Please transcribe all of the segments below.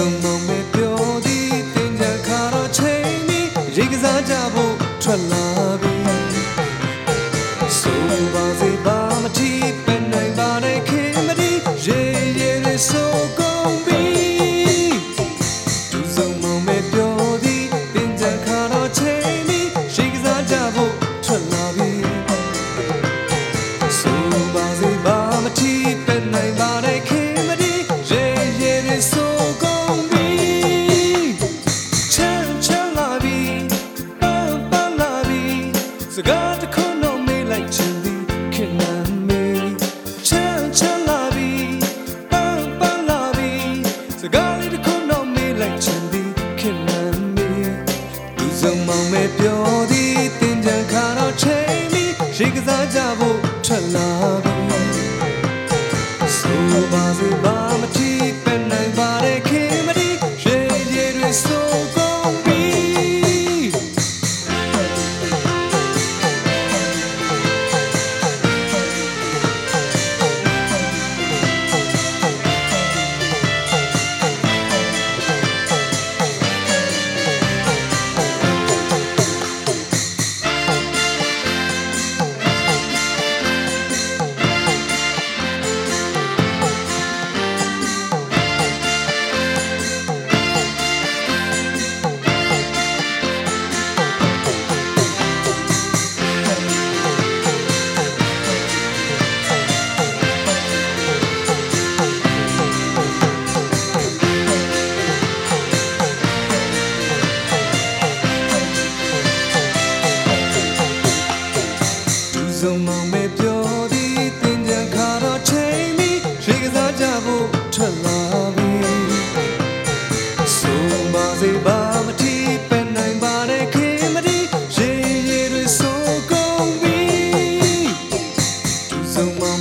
စုံလုံးမဲ့ပြောသည်တင်ကြခါတော့ချိန်ပြီးရိတ်ကစားကြဖို့ထွက်လာပြီဆိုပါစေပါမတီး စကားတစ်ခုတော့မေးလိုက်ချင်သည်ခင်ဗျာမေးချမ်းချမ်းလာပြီပန်းပန်းလာပြီစကားလေးတစ်ခုတော့မေးလိုက်ချင်သည်ခင်ဗျာမေးလူစုံမောင်မဲ့ပြောသည်တင်ကြံခါတော့ချိန်ပြီးရေကစားကြဖို့ထွက်လာပြီဆိုပါစေပါမတီးပဲနိုင်ပါတဲ့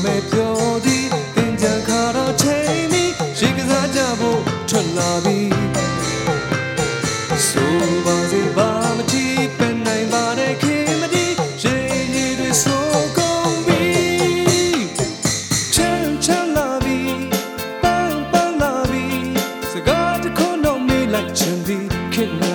မဲ့ပြောသည်သင်ကြံခါတော့ချိန်သည်ရှိကစားကြဖို့ထွက်လာပြီဆိုပါစေပါမတီးပင်နိုင်ပါတဲ့ခင်မတီးရေရေတွေဆိုကုန်ပြီချမ်းချမ်းလာပြီပန်းပန်းလာပြီစကားတစ်ခုတော့မေးလိုက်ချင်သည်ခင်မ